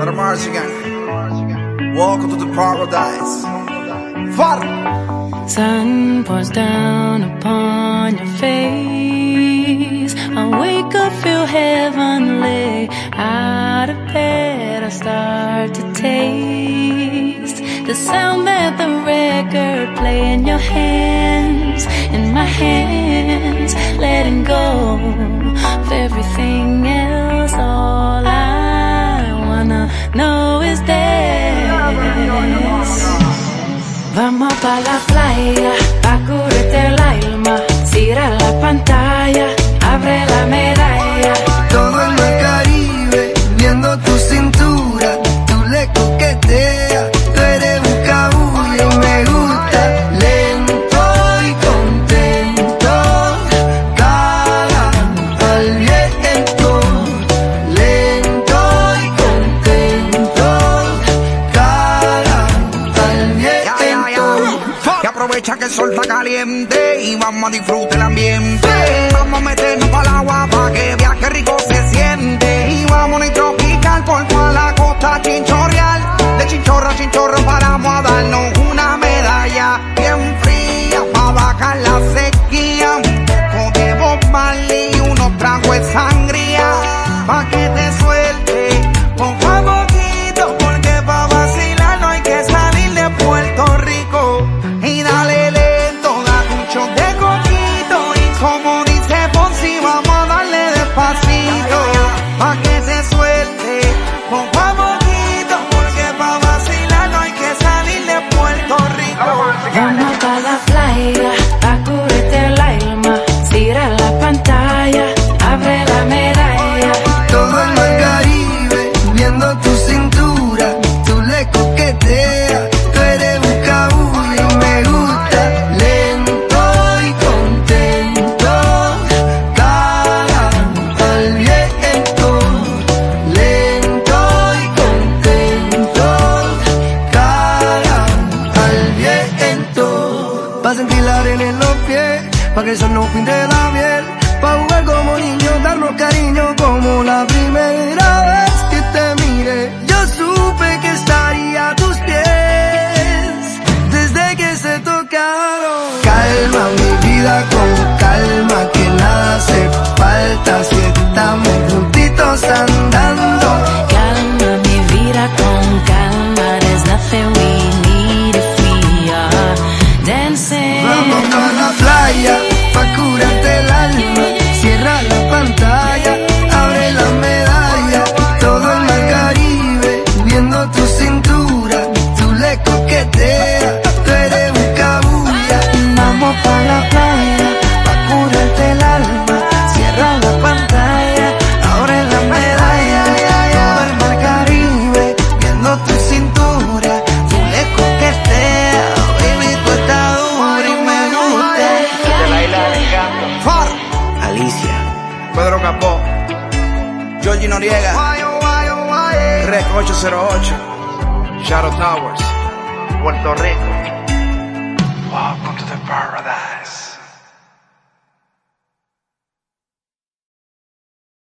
Again. Welcome to the paradise. Far. Sun pours down upon your face. I wake up, feel heavenly. Out of bed, I start to taste the sound that the record play in your hands, in my hands, letting go Vamos pa la playa, pa curarte el alma, cierra la pantalla, aprovecha que el sol está caliente y vamos a disfrutar el ambiente. Vamos a meternos para el agua para que viaje rico se siente. Y vamos a tropical por toda la costa chinchorreal. De chinchorro a chinchorro paramos a darnos una medalla bien fría para bajar la sequía. Un poco de y unos tragos de sangría pa' que te suelte. Pa' que se suelte, poco a poquito. Porque pa' vacilar no hay que salir de Puerto Rico. Vamos la playa, que el sol nos pinte la piel, Noriega. Rec 808. Shadow Towers. Puerto Rico.